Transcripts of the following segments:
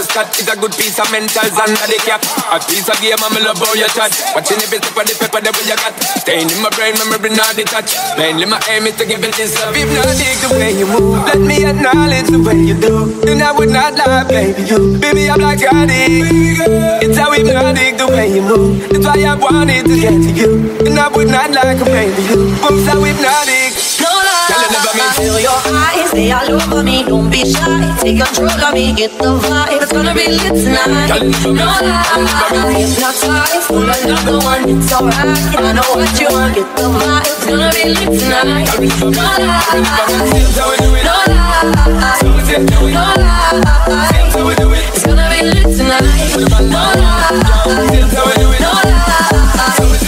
It's a good piece of mentals under the cap. A piece of game, I'm love how you chat. Watching every step of the paper, the way you got. Staying in my brain, memory not detached. Mainly my aim is to give it this love. If not dig the way you move, let me acknowledge the way you do. Then I would not lie, baby. You, baby, I'm like addict. It's how hypnotic the way you move. That's why I wanted to get to you. And I would not like baby. You, moves how hypnotic. Feel your eyes, they all over me. Don't be shy. Take control of me, get the vibe. It's gonna be lit tonight. No lie. Hypnotized, pull another one. It's alright. I know what you want. Get the vibe. It's gonna be lit tonight. No lie. No lie. No lie. It's gonna be lit tonight. No lie. No lie. No lie. so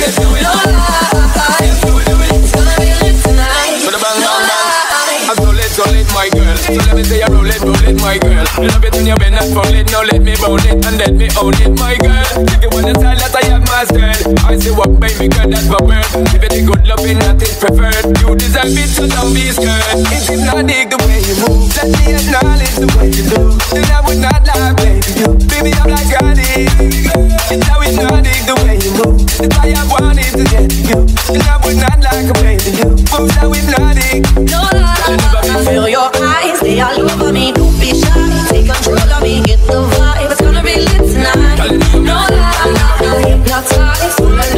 So let me say you roll it, roll it, my girl. Love it when you bend and roll it, now let me roll it and let me own it, my girl. If you the style that I have mastered, I say what, baby girl, that's my word. If it is good loving, that is preferred. You deserve it, so don't be scared. If it's not the way you move, the way you do. Then I would not lie, baby. You, baby, I'm like It's it's not the way you move. I wanted to get you. And I would not like a baby. You, it's. No lie. Feel your eyes, they all over me. Don't be shy, take control of me. Get the vibe, it's gonna be lit tonight. No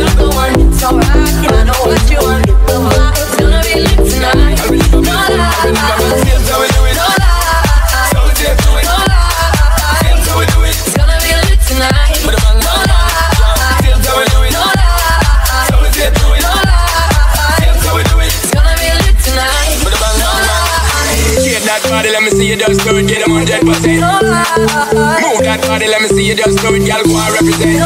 another one. you just do it, get them hundred percent. Move that body, let me see you just do it, girl, go and represent.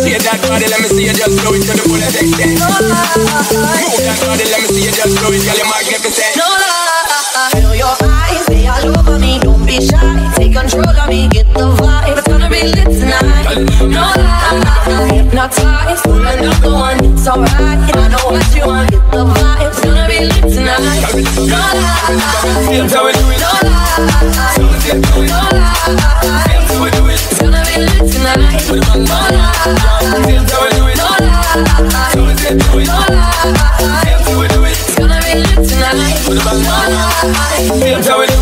Shake that body, let me see you just do it to the fullest extent. Move that body, let me see you just do it, girl, you're magnificent. No lie, I know your eyes, they all over me. Don't be shy, take control of me, get the vibe. It's gonna be lit tonight. No lie, hypnotized, pull another one. It's alright, I know what you want, get the vibe. It's gonna be lit tonight. No lie, no lie, no lie. It's gonna be lit tonight. No lie, no lie, no lie. It's gonna be lit tonight. No lie,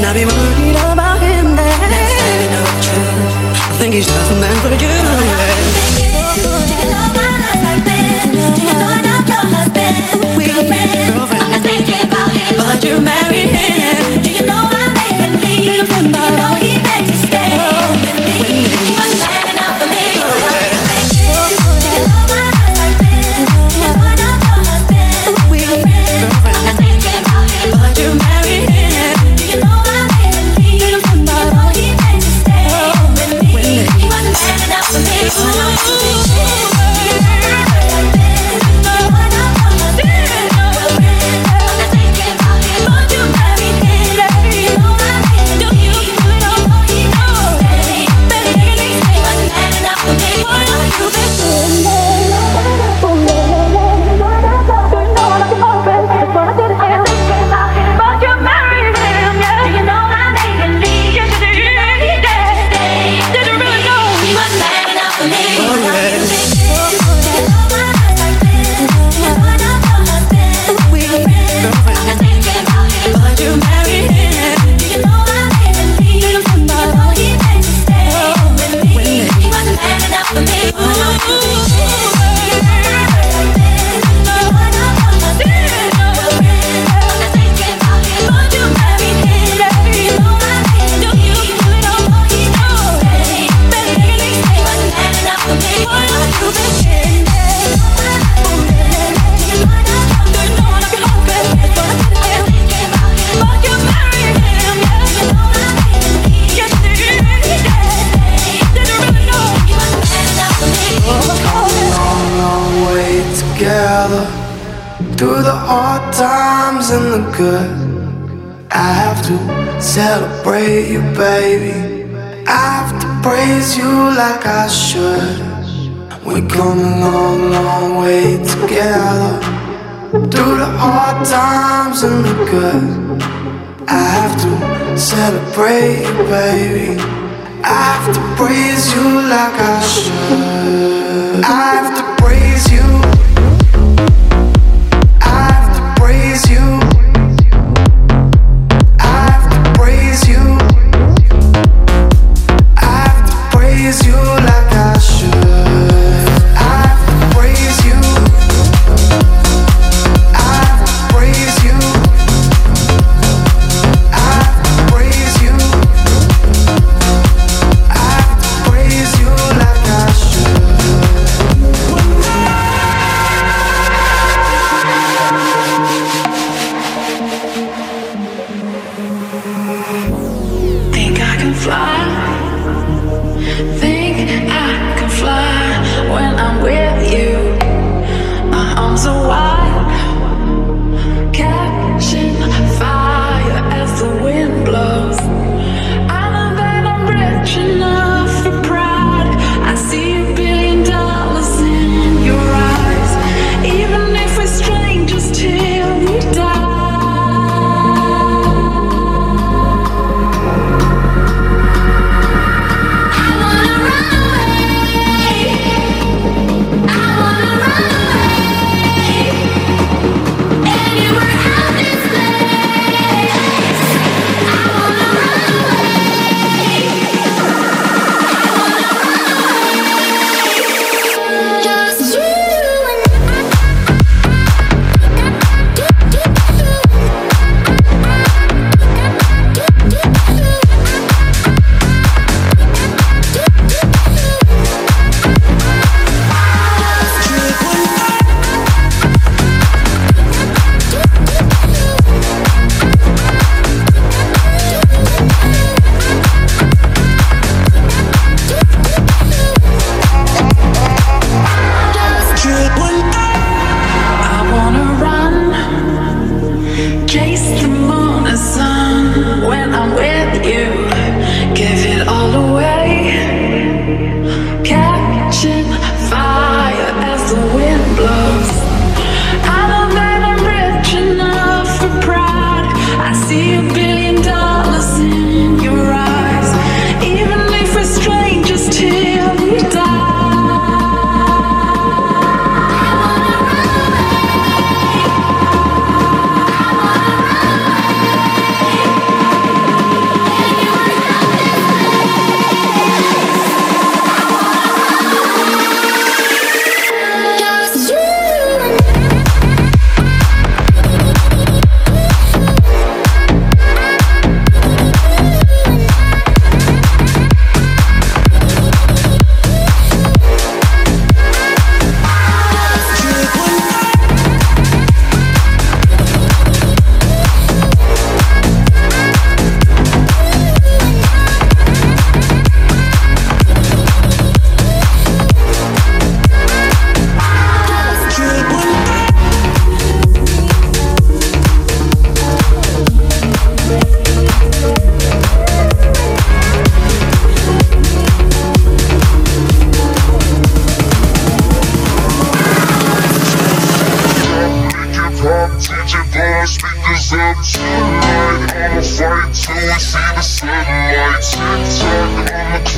And be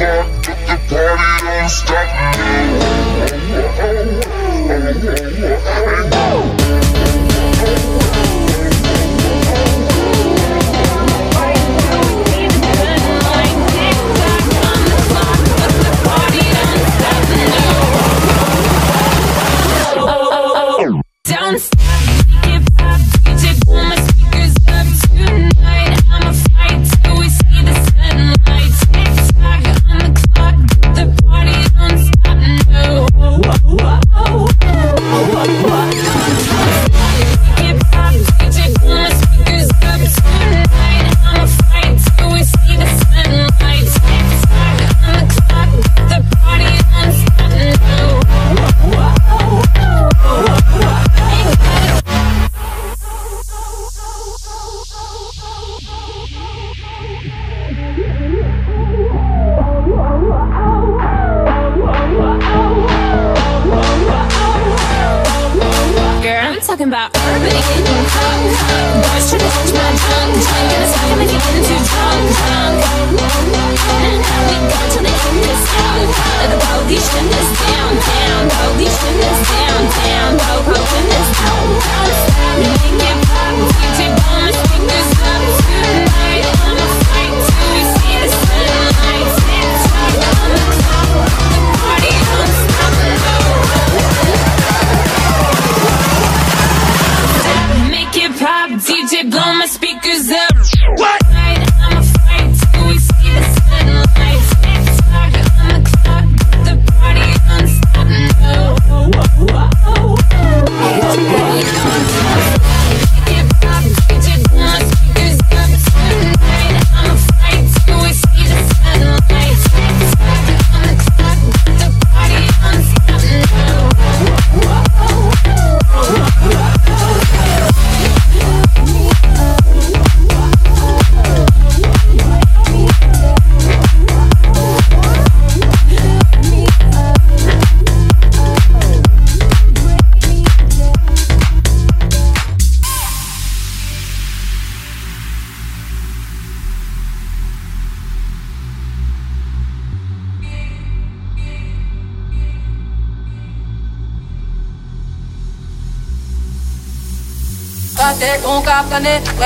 the party don't stop.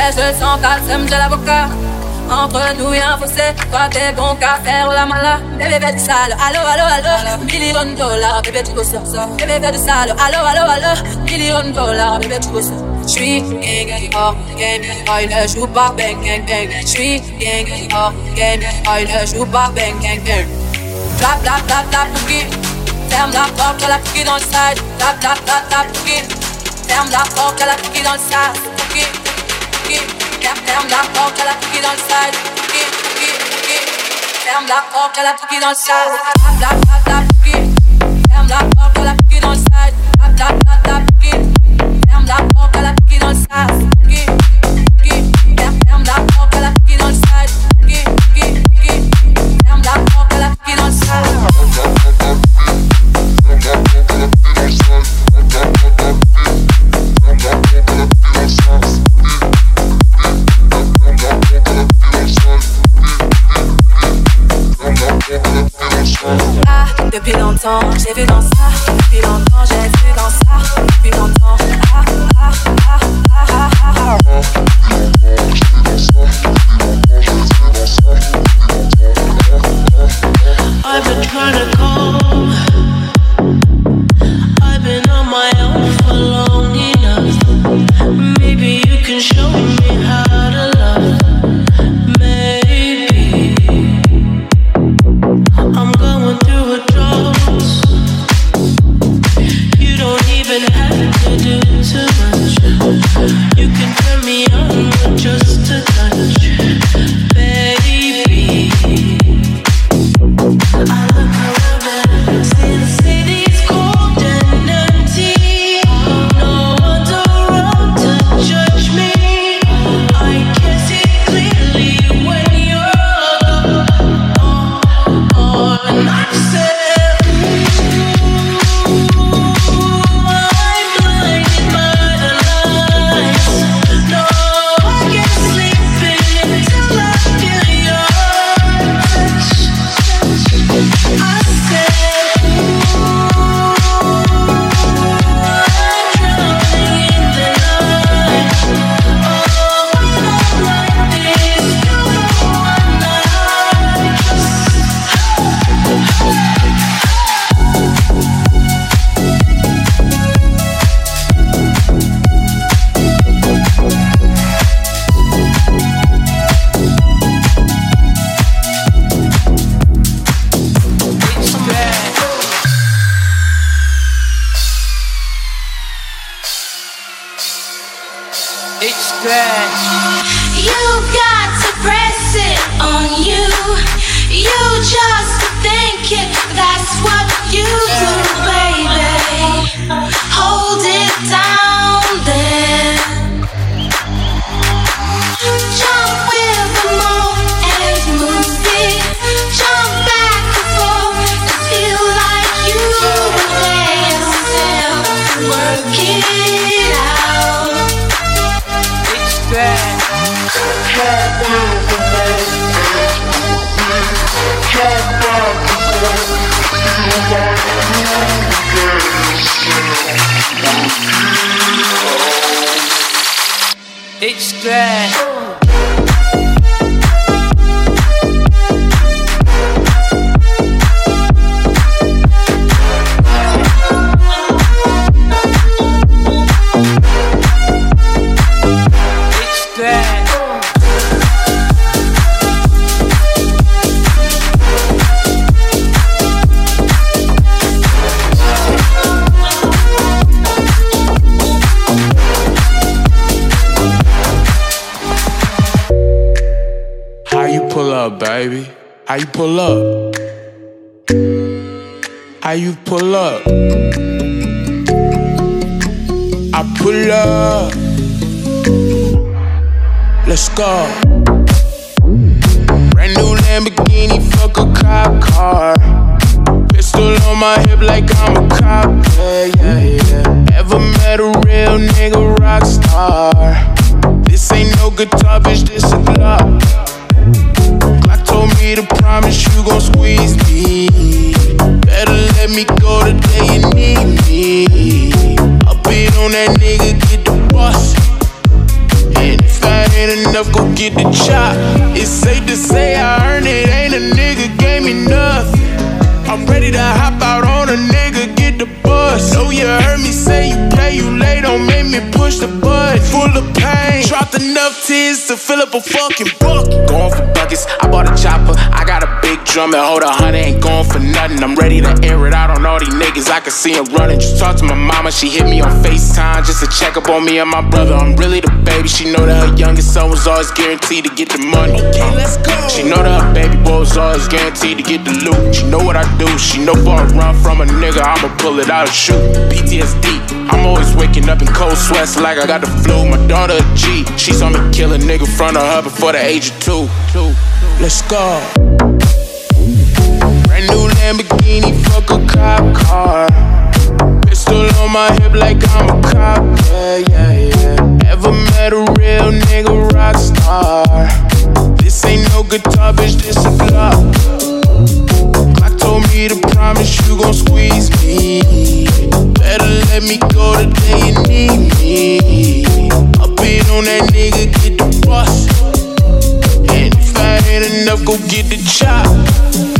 Ouais, je sens calme, j'ai l'avocat. Entre nous y'a un fossé, toi t'es bon qu'à faire la mala. Bébé fait du sale, allo, allo, allo. Million dollars, bébé tu veux ça. Bébé fait du sale, allo, allo, allo. Million dollars, bébé tu veux ça. J'suis gang hors game, il ne joue pas bang gang bang. J'suis gang hors game, il ne joue pas bang gang bang. Clap, clap, clap, clap, boogie. Ferme la porte, la cookie dans le side. Clap, clap, clap, clap, boogie. Ferme la porte, la cookie dans le side. Ferme la porte, à la cookie dans le side. Ferme la porte, à la cookie dans le side. J'ai vu dans ça. How you pull up? Drum and hold a hundred, ain't going for nothing. I'm ready to air it out on all these niggas, I can see them running. Just talk to my mama, she hit me on FaceTime just to check up on me and my brother. I'm really the baby, she know that her youngest son was always guaranteed to get the money. Okay, let's go. She know that her baby boy was always guaranteed to get the loot. She know what I do, she know for a run from a nigga, I'ma pull it out and shoot. PTSD, I'm always waking up in cold sweats like I got the flu. My daughter G, she saw me kill a nigga in front of her before the age of two. Let's go. Lamborghini, fuck a cop car. Pistol on my hip like I'm a cop. Yeah, yeah, yeah. Ever met a real nigga rock star? This ain't no guitar, bitch, this a Glock told me to promise you gon' squeeze me. Better let me go the day you need me. I'll on that nigga, get the bus. And if I ain't enough, go get the chop.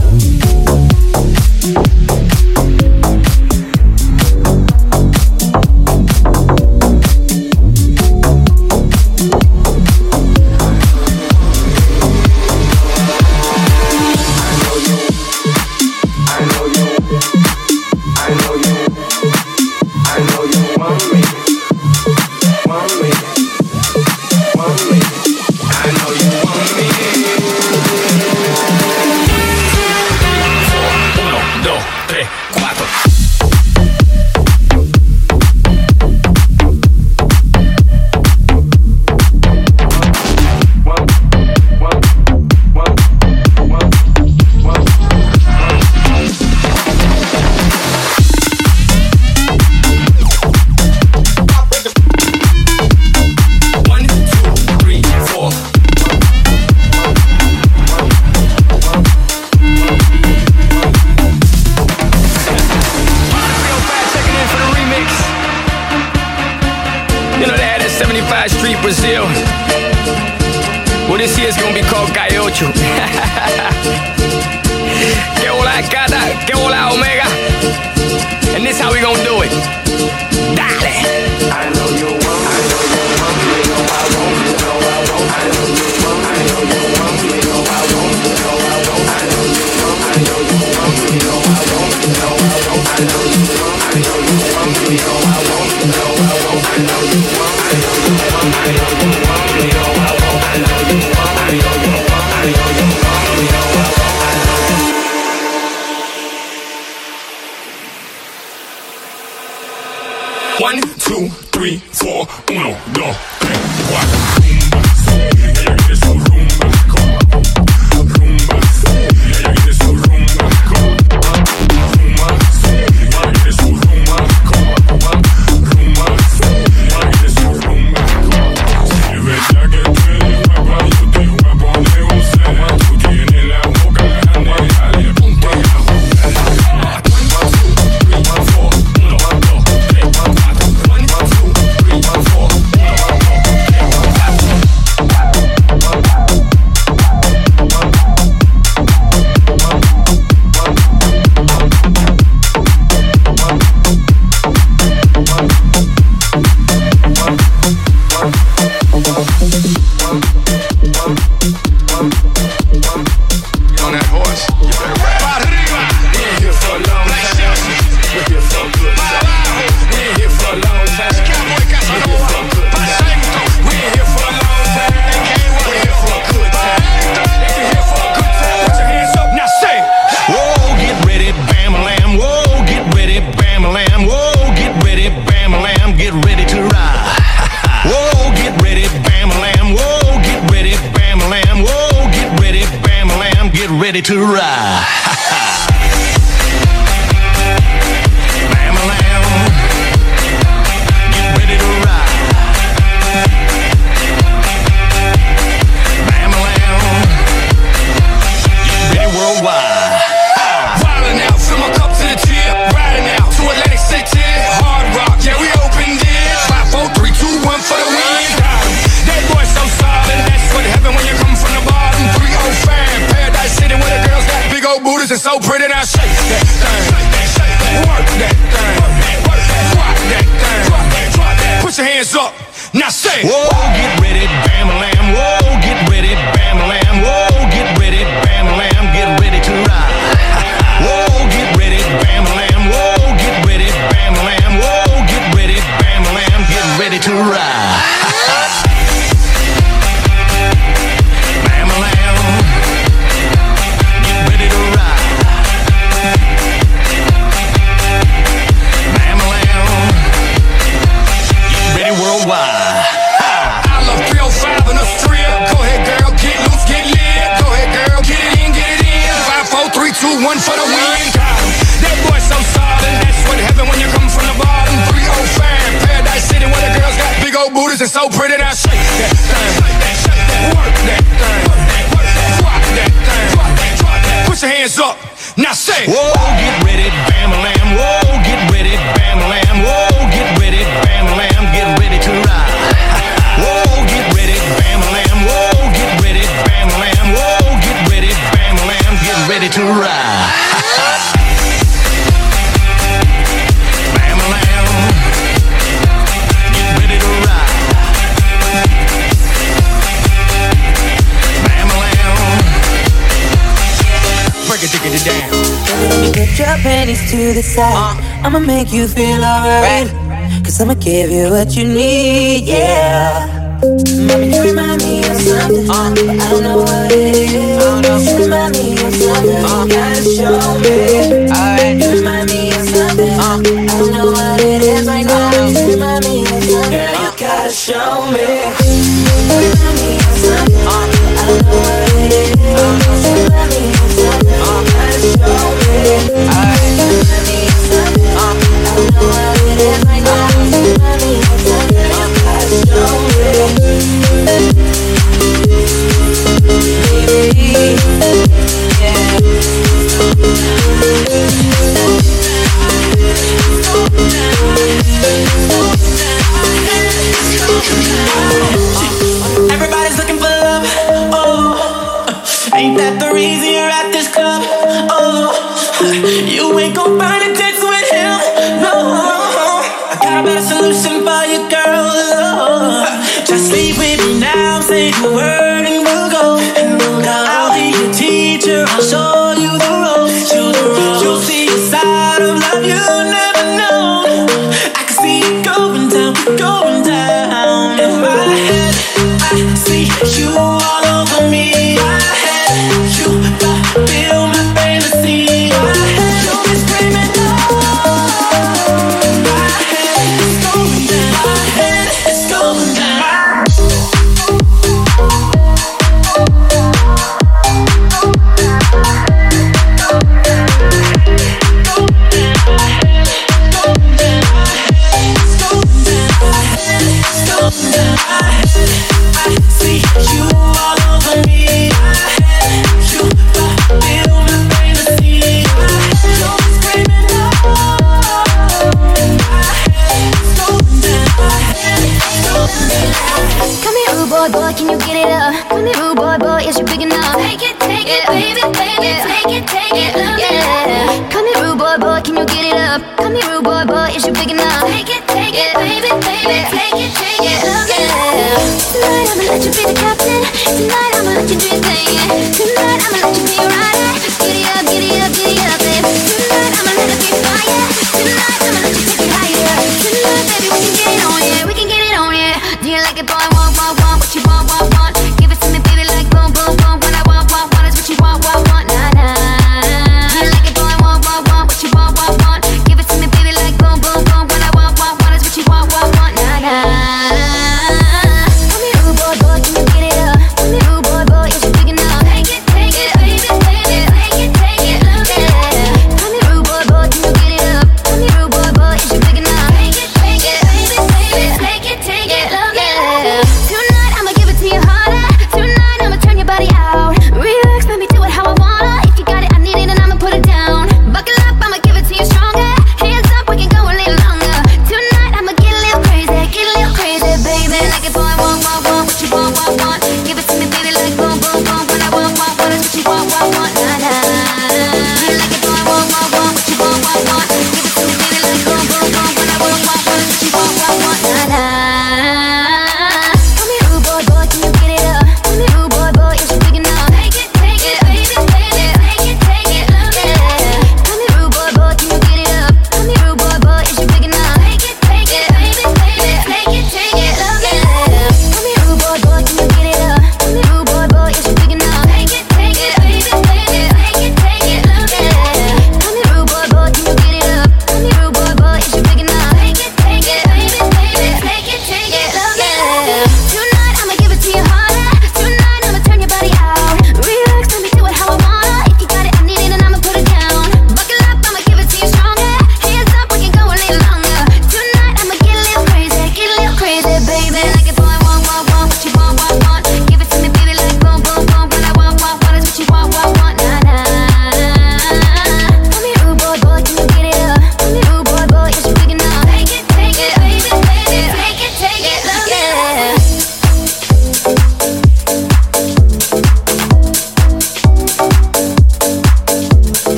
To the side. Uh. I'ma make you feel alright. Cause I'ma give you what you need, yeah. Mommy, you remind me of something, uh. but I don't know what it is. You remind me of something, you gotta show me. Alright. You remind me of something. I don't know what it is right now. You remind me of something, girl, you gotta show me. Everybody's Yeah.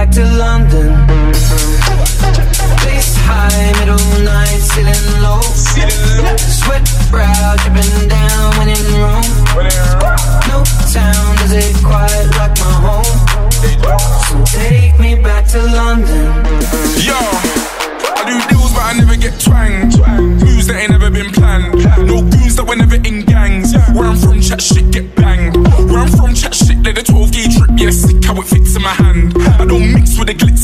back to London. Face high, middle night, sitting low. Sweat brow, dripping down when in Rome. No town is it quite like my home. So take me back to London.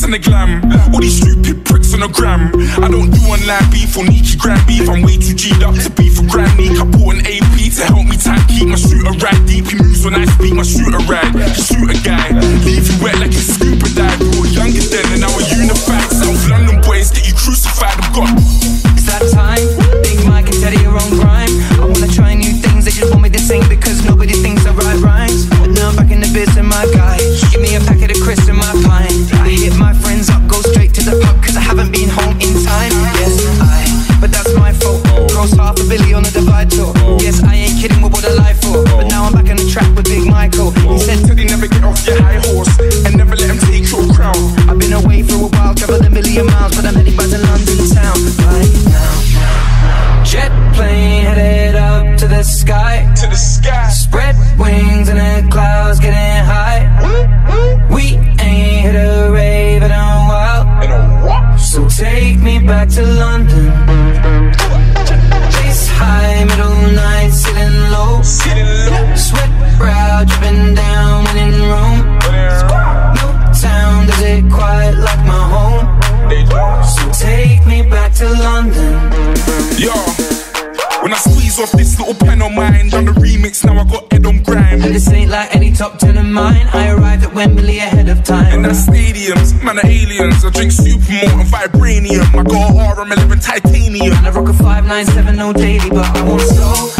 and the glam. All these stupid pricks on the gram. I don't do online beef or Nietzsche grab beef. I'm way too G'd up to beef for granny. I bought an AP to help me tight keep my shooter right deep. He moves when I speak, my shooter right. I drink supermalt and vibranium. I got RM11 titanium. I rock a 5970 daily, but I won't slow.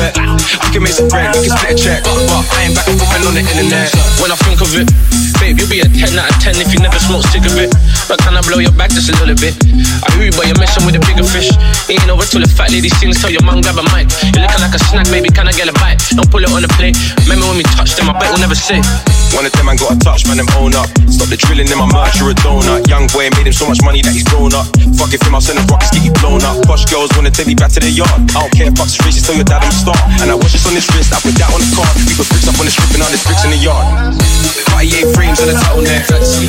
Sweat. We can make some bread, we can split a check. But I ain't back and forth on the internet. When I think of it, babe, you'll be a 10 out of 10 if you never smoke cigarette. But can I blow your back just a little bit? I hear you, but you're messing with a bigger fish. Ain't over till the fat lady sings, tell your mum grab a mic. You're looking like a snack, baby, can I get a bite? Don't pull it on the plate. Remember when we touched them, I bet we'll never say. One of them man got a touch, man, them own up. Stop the drilling in my merch, you're a donut. Young boy made him so much money that he's grown up. Fuck if him, I'll send the rockets, get you blown up. Posh girls wanna take me back to the yard. I don't care, fuck the streets, tell your dad I'm a star. And I watch this on this wrist, I put that on the card. We got bricks up on the strip and all this bricks in the yard. Cartier frames on the turtleneck.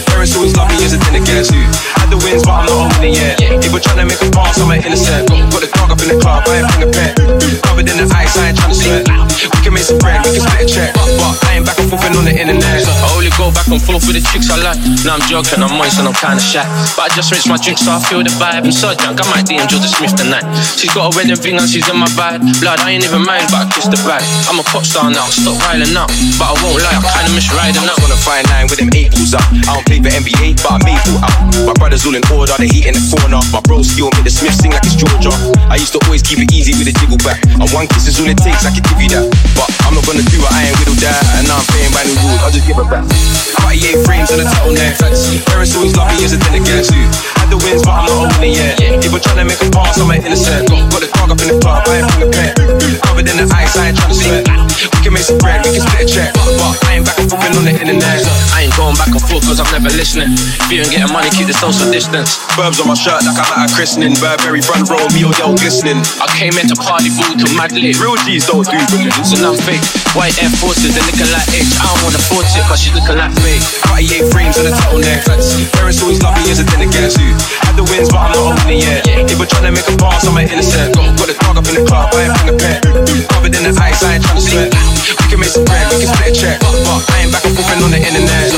Parents always love me as a dinner guest. Had the wins, but I'm not owning it yet. If we're trying to make a pass, I'm an innocent. Got the dog up in the club, I ain't bring a pet. Covered in the ice, I ain't trying to sweat. We can make some bread, we can split a check. But I ain't back and forth on the internet. I only go back and forth with the chicks I like. Now I'm joking, I'm moist and I'm kinda shy. But I just rinsed my drink so I feel the vibe. I'm so drunk, I might DM Jorja Smith tonight. She's got a wedding ring and she's in my bag. Blood, I ain't even married, but I kissed the bag. I'm a pop star now, stop riling out. But I won't lie, I kinda miss riding out. Wanna find nine with them eight balls up. I don't play for NBA, but I made full out. My brothers all in order, the heat in the corner. My bro skill make the Smith sing like it's Jorja. I used to always keep it easy with a jiggle back. And one kiss is all it takes, I can give you that. But I'm not gonna do it, I ain't all that. And now I'm playing by the rules, I'll just give it back. Cartier frames on the turtleneck. Parents always love me as a again too. The wins, but I'm not owning yet. We're trying to make a pass, I'm an innocent. Got the dog up in the club, I ain't bring a pet. Covered in the ice, I ain't tryna sweat. We can make some bread, we can split a check. But I ain't back and forth on the internet. I ain't going back and forth cause I'm never listening. If you ain't getting money, keep the social distance. Burbs on my shirt like I'm at a christening. Burberry front row, me or yo glistening. I came here to party, booty to mad lit. Real G's don't do balloons and I'm fake. White Air Forces, they're looking like H. I don't wanna force it, cause she's looking like fake. Cartier frames on the turtleneck. Parents always love me as a dinner guest. Had the wins, but I'm not it yet. If we're trying to make a pass, I'm an innocent. Got, got the dog up in the club, I ain't bring a pet. Covered in the ice, I ain't tryna sweat. We can make some bread, we can split a check. But I ain't back and forth on the internet.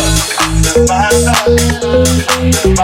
Me feel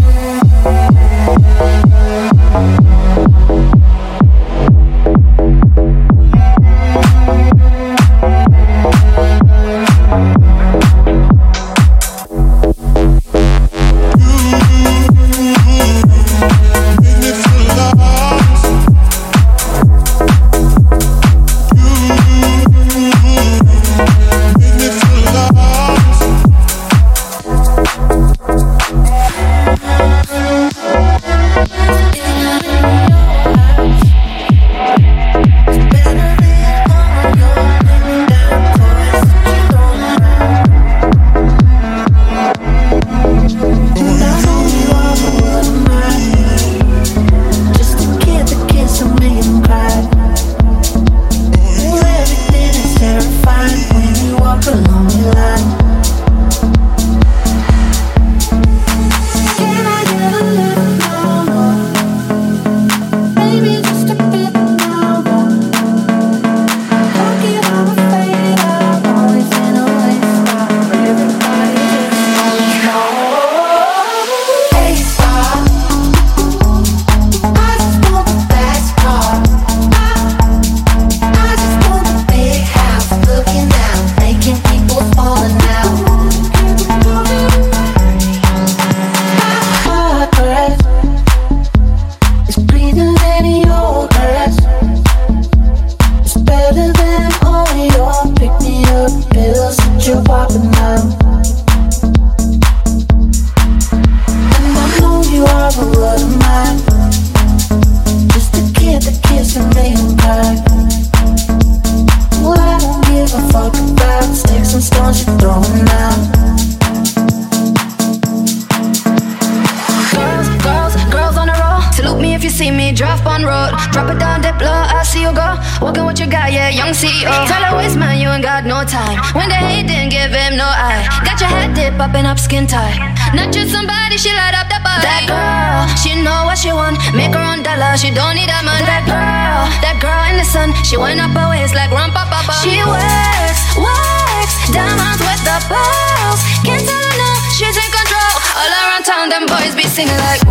see me. Drop on road. Drop it down, dip low. I see you go. Walking what you got, yeah, young CEO. Tell her waste man, you ain't got no time. When they hate, didn't give him no eye. Got your head dip, up popping up skin tight. Not just somebody, she light up the body. That girl, she know what she want. Make her own dollar, she don't need a man. That girl, that girl in the sun, she went up her waist like rum papa. She works, works, diamonds with the pearls. Can't tell her no, she's in control. All around town, them boys be singing like,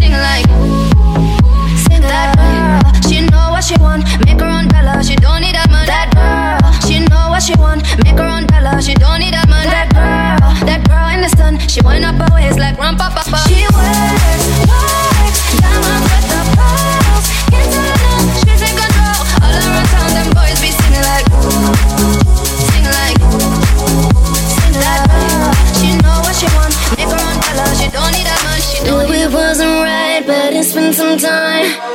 singing like. That girl, she know what she want. Make her own dollar, she don't need that man. That girl, she know what she want. Make her own dollar, she don't need that man. That girl, that girl in the sun, she went up her waist like rum papa. She works, works, diamonds with the pearls. Can't tell her no, she's in control. All around town, them boys be singing like, sing like, sing that girl. She know what she want. Make her own dollar, she don't need a man. She don't it wasn't right, but it's been some time.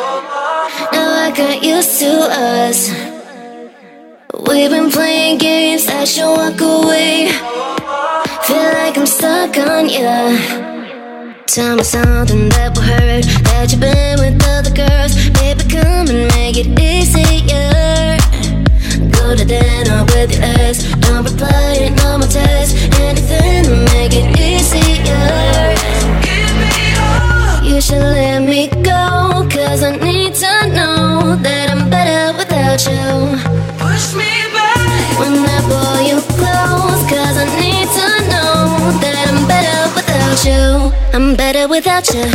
Got used to us. We've been playing games, I should walk away. Feel like I'm stuck on ya. Tell me something that will hurt. That you've been with other girls. Baby, come and make it easier. Go to dinner with your ex. Don't reply to no more texts. Anything to make it easier. You should let me go. Cause I need to know that I'm better without you. Push me back when I pull you close. Cause I need to know that I'm better without you. I'm better without you.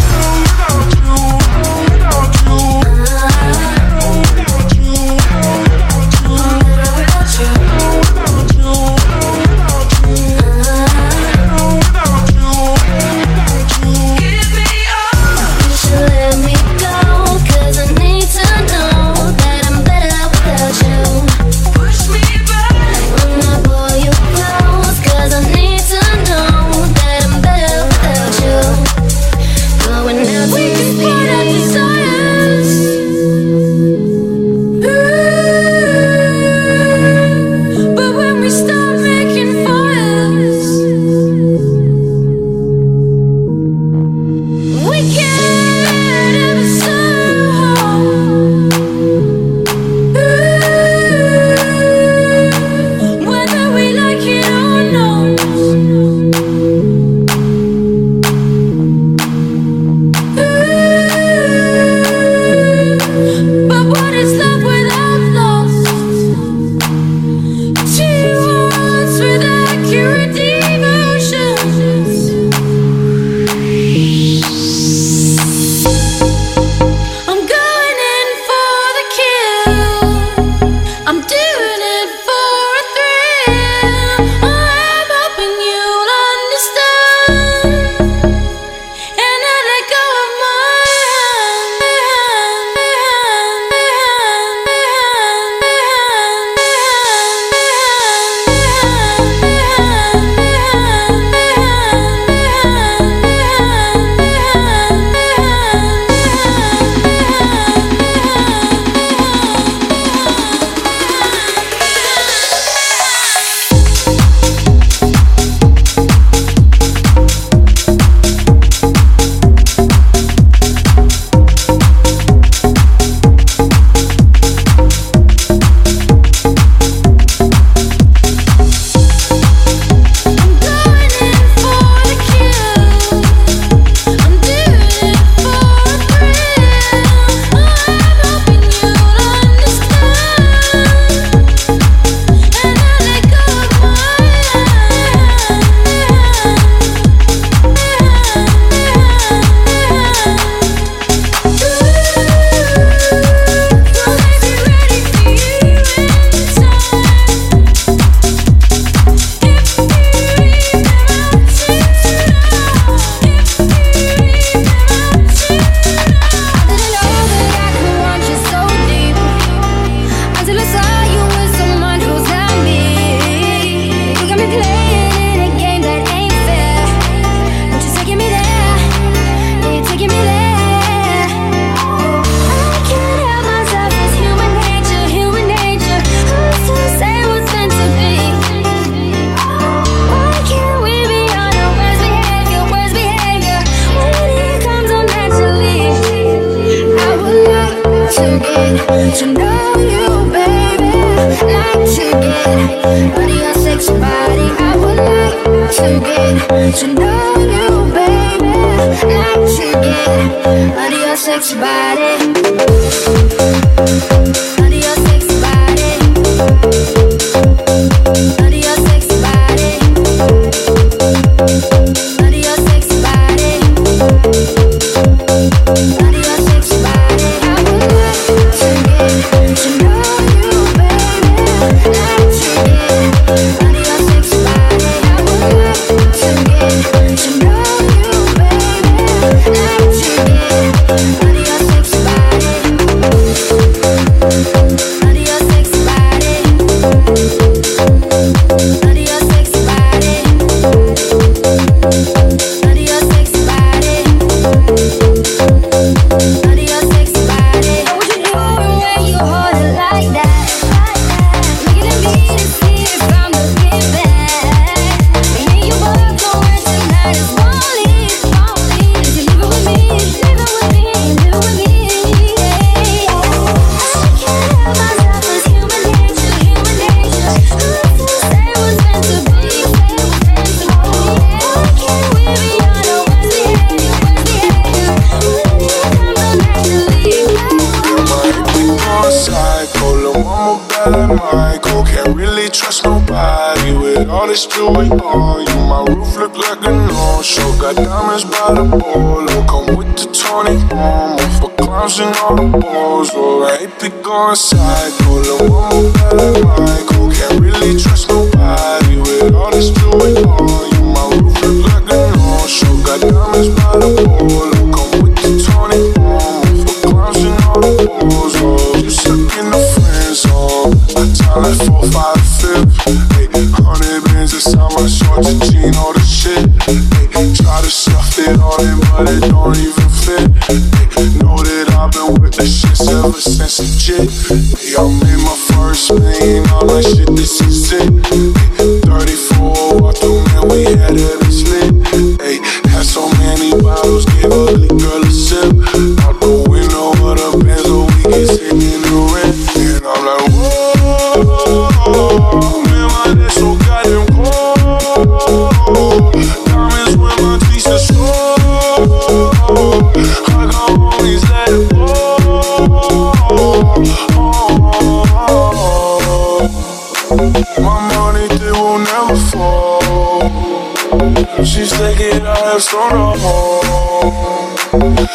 left on the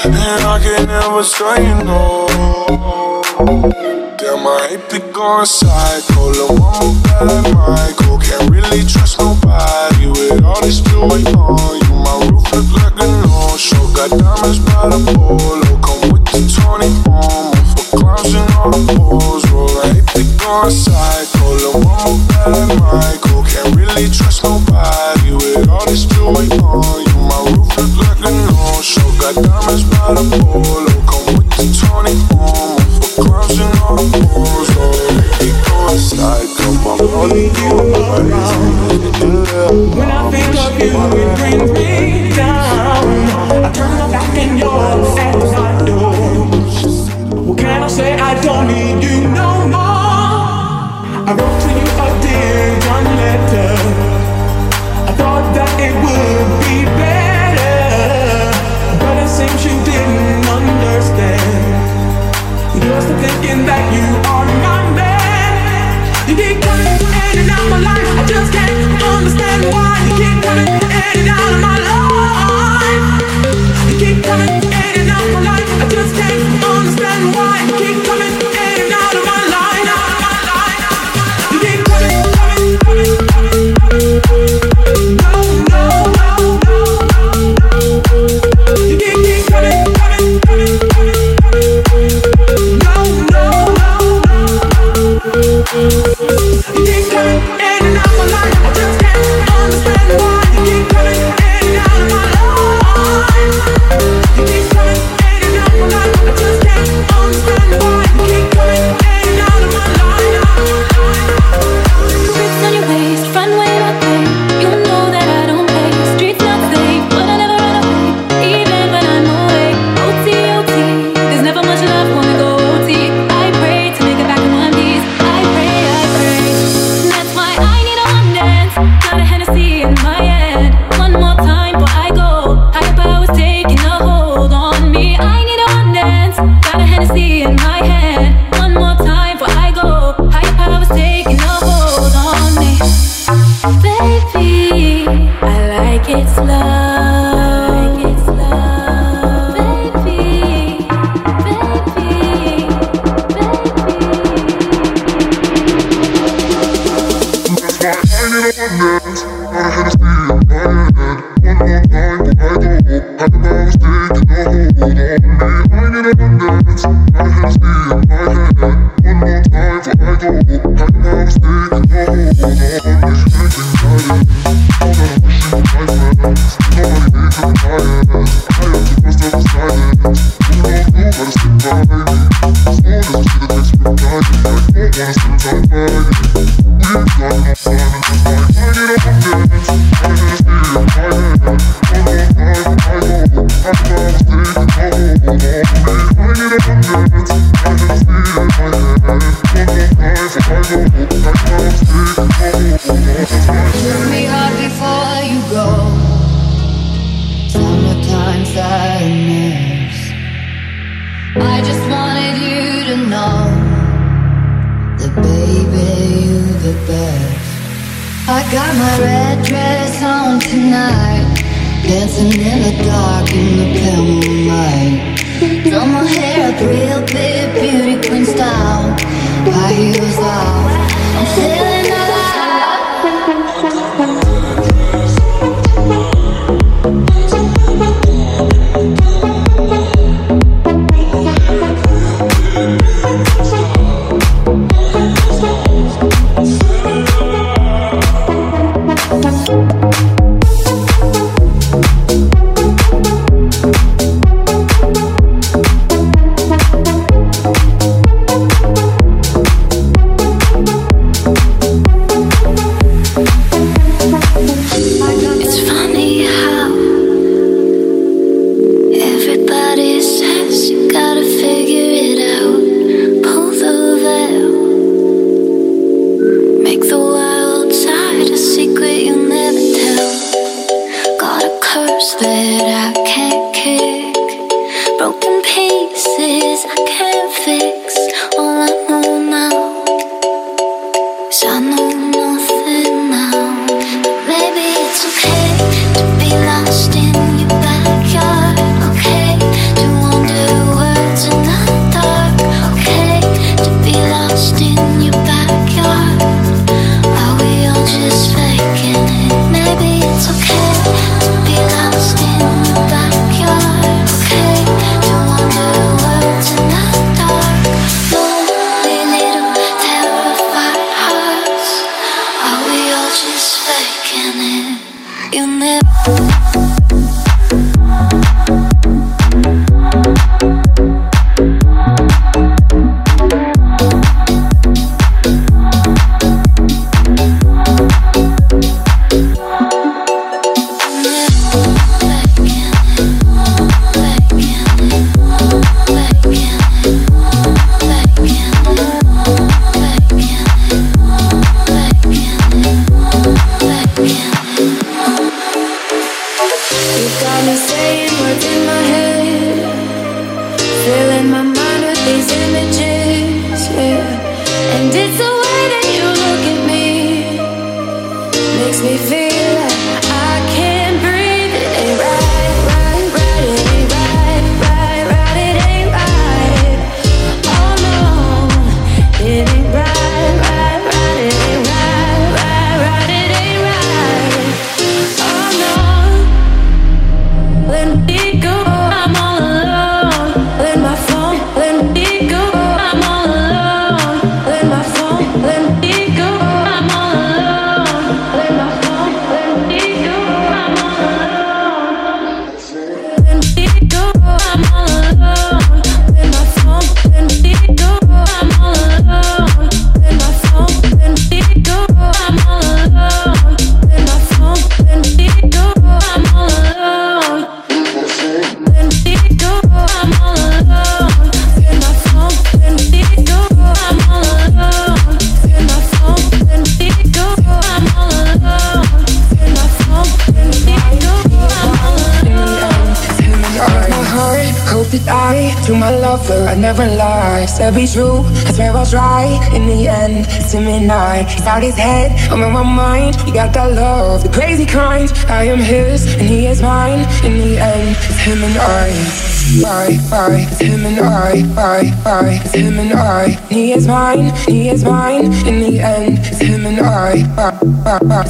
And I can never say no. Damn, I hate to go psycho Low, I'm a bad Michael. Can't really trust nobody With all this jewelry on. You my roof look like a no-show. Got diamonds by the pole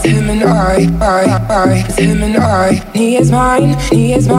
It's him and I, I, I, it's him and I. He is mine, he is mine.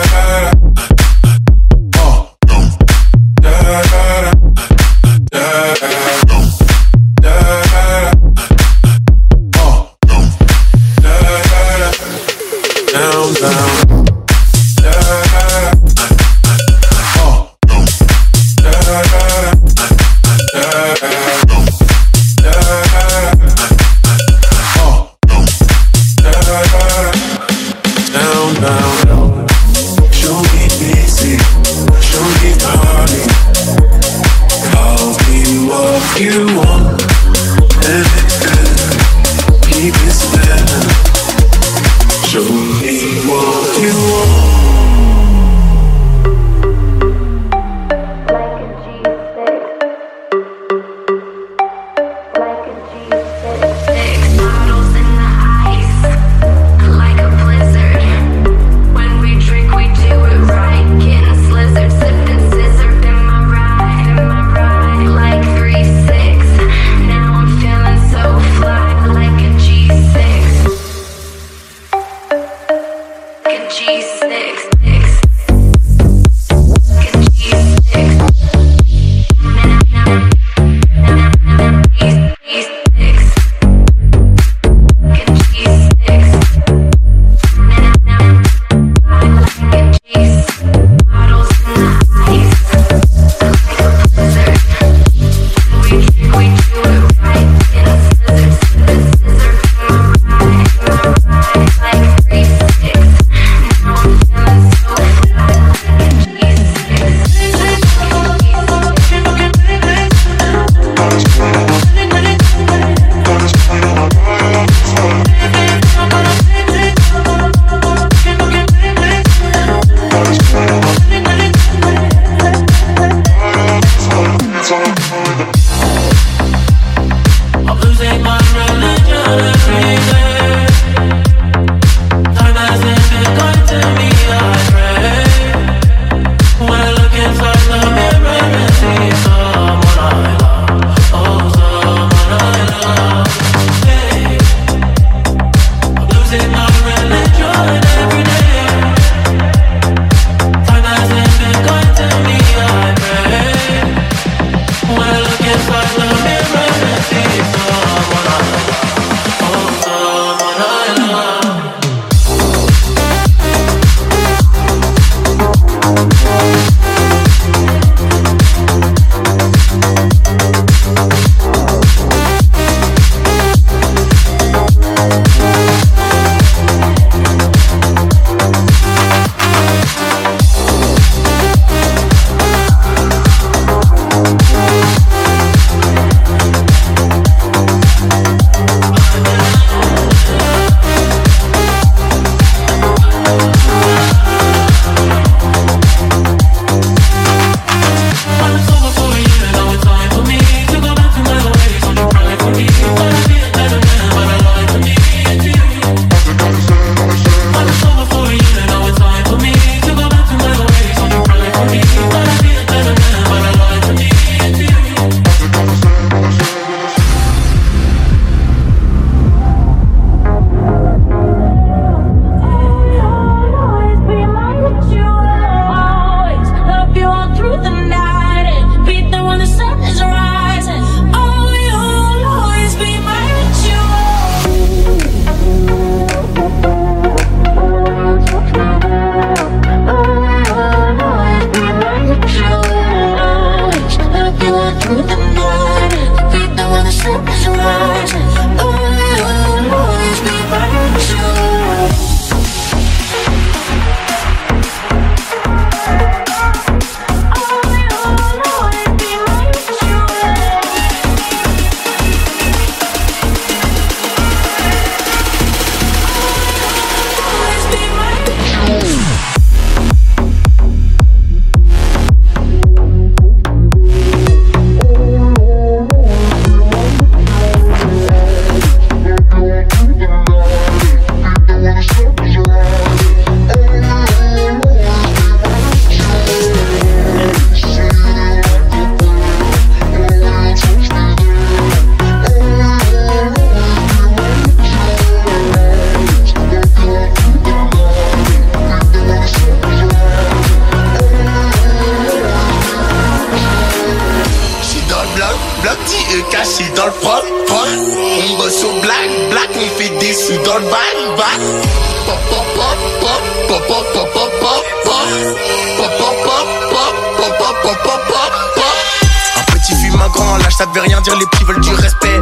petits veulent du respect.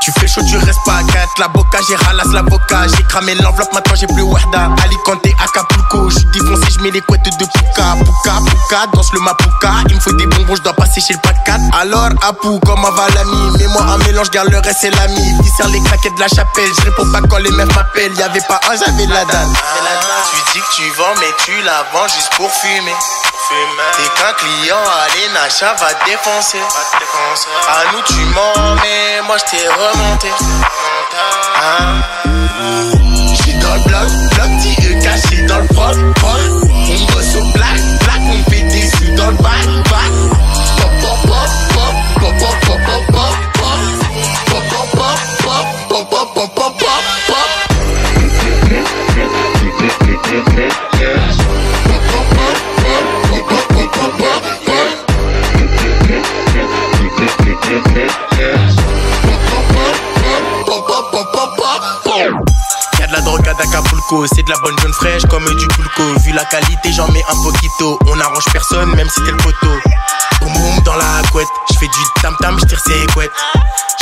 Tu fais chaud, tu restes pas à 4 La boca, j'ai ralasse l'avocat. J'ai cramé l'enveloppe, maintenant j'ai plus Wahda Alicante, Acapulco J'suis défoncé, j'mets les couettes de Puka Puka, Puka, danse le Mapuka Il me faut des bonbons, j'dois passer chez le 4 Alors, Apou, comment va l'ami Mets-moi un mélange, garde le reste, c'est l'ami. Viscère les craquettes de la chapelle J'réponds pas quand les meufs m'appellent. Y'avait pas un, j'avais la dalle. Tu dis que tu vends, mais tu la vends juste pour fumer. T'es qu'un client, allez, Nacha va défoncer. À nous, tu mens, mais moi, je t'ai remonté. J'suis dans le bloc, bloc, petit E caché dans le. On bosse au black, black, on fait des sous dans le C'est de la bonne jaune fraîche comme du pulco. Vu la qualité, j'en mets un poquito. On arrange personne, même si t'es le poteau. Boum boum dans la couette, j'fais du tam tam, j'tire ses couettes.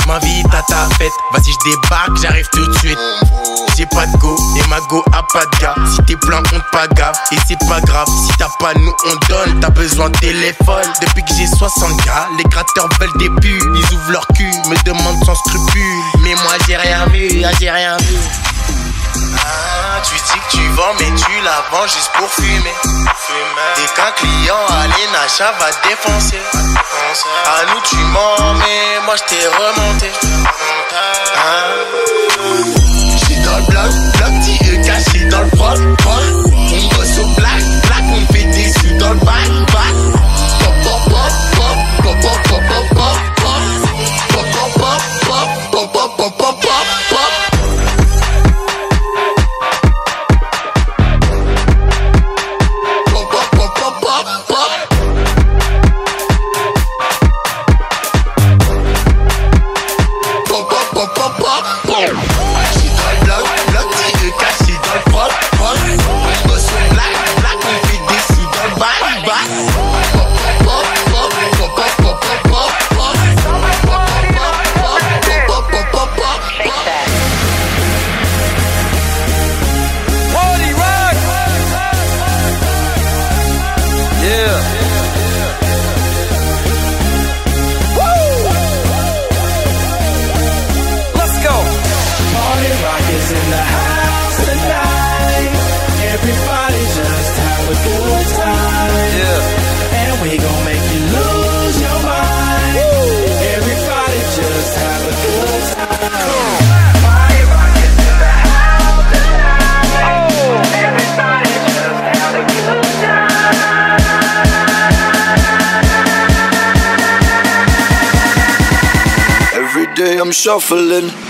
J'm'invite à ta fête, vas-y j'débarque, j'arrive tout de suite. J'ai pas de go, et ma go a pas de gars. Si t'es plein, on te pas gaffe, et c'est pas grave. Si t'as pas, nous on donne, t'as besoin de téléphone. Depuis que j'ai 60 gars, les gratteurs veulent des pubs. Ils ouvrent leur cul, me demandent sans scrupule. Mais moi j'ai rien vu, ah, j'ai rien vu. Ah, tu dis que tu vends, mais tu la vends juste pour fumer. T'es qu'un client, allez, Nacha va défoncer. À nous, tu mens, mais moi, je t'ai remonté. Hein? J'suis dans le bloc, bloc, petit E caché dans le prod, I'm shuffling.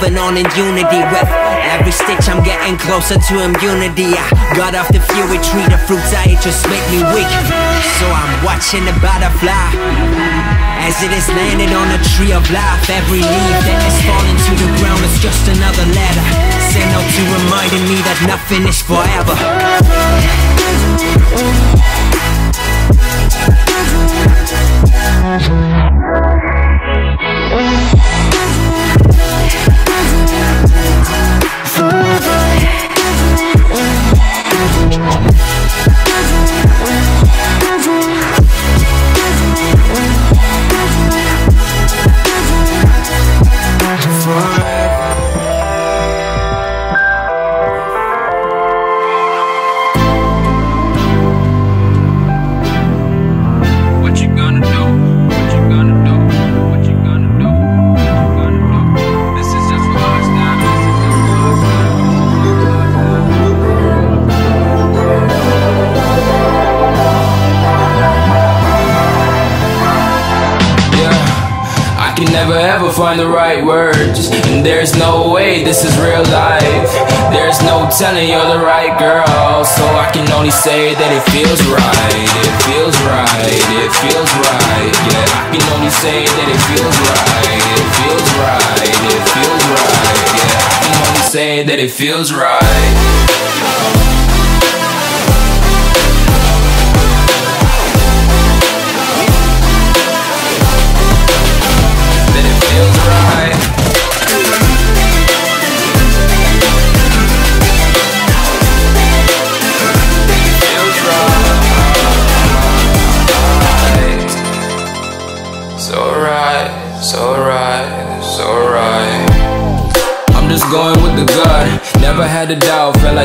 Moving on in unity. With every stitch, I'm getting closer to immunity. I got off the fury tree, the fruits I ate just make me weak. So I'm watching the butterfly as it is landing on a tree of life. Every leaf that is falling to the ground is just another ladder. Sent out to reminding me that nothing is forever. There's no way this is real life. There's no telling you're the right girl. So I can only say that it feels right. It feels right. It feels right. Yeah, I can only say that it feels right. It feels right. It feels right. Yeah, I can only say that it feels right. Feels right.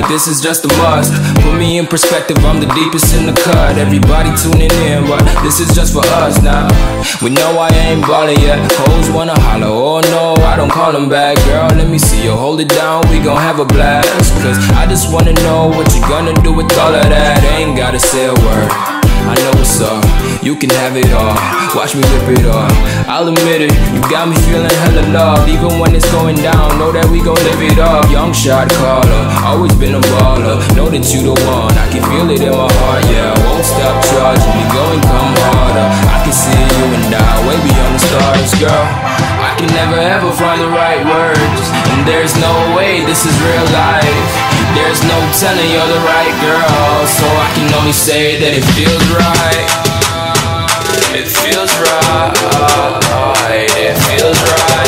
This is just a must. Put me in perspective, I'm the deepest in the cut. Everybody tuning in, but this is just for us now. We know I ain't ballin' yet. Hoes wanna holler, oh no, I don't call them back. Girl, let me see you hold it down, we gon' have a blast. Cause I just wanna know what you gonna do with all of that. Ain't gotta say a word. I know what's up, you can have it all. Watch me rip it off. I'll admit it, you got me feeling hella loved. Even when it's going down, know that we gon' live it up. Young shot caller, always been a baller. Know that you the one, I can feel it in my heart, yeah. I won't stop charging me, go and come harder. I can see you and I, way beyond the stars, girl. I can never ever find the right words. And there's no way this is real life. There's no telling you're the right girl. So I can only say that it feels right. It feels right. It feels right.